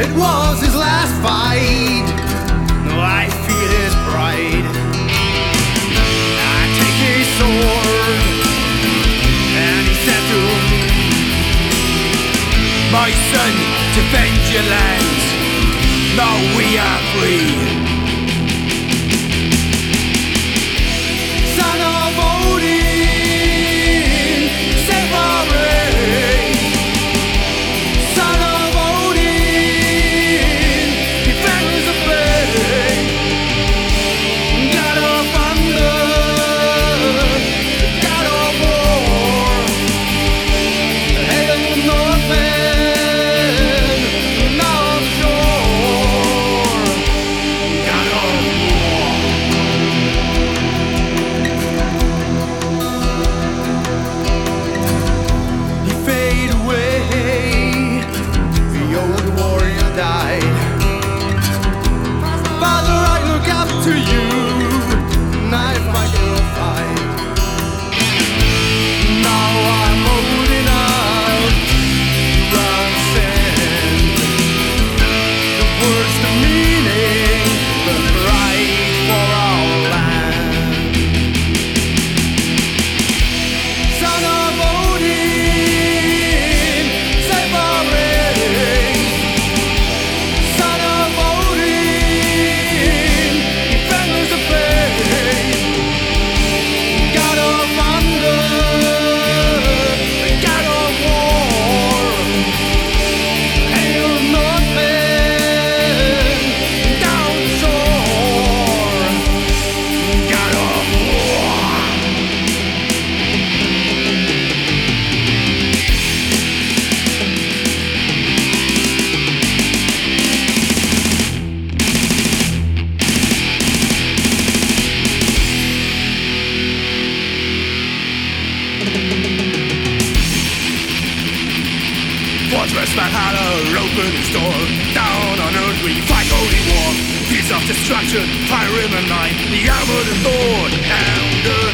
It was his last fight. No, I feel his pride. I take his sword, and he said to me, My son, defend your lands. Now we are free. Fortress Valhalla, open its door. Down on earth we fight holy war. Fields of destruction, fire in the night. The armored and Thor,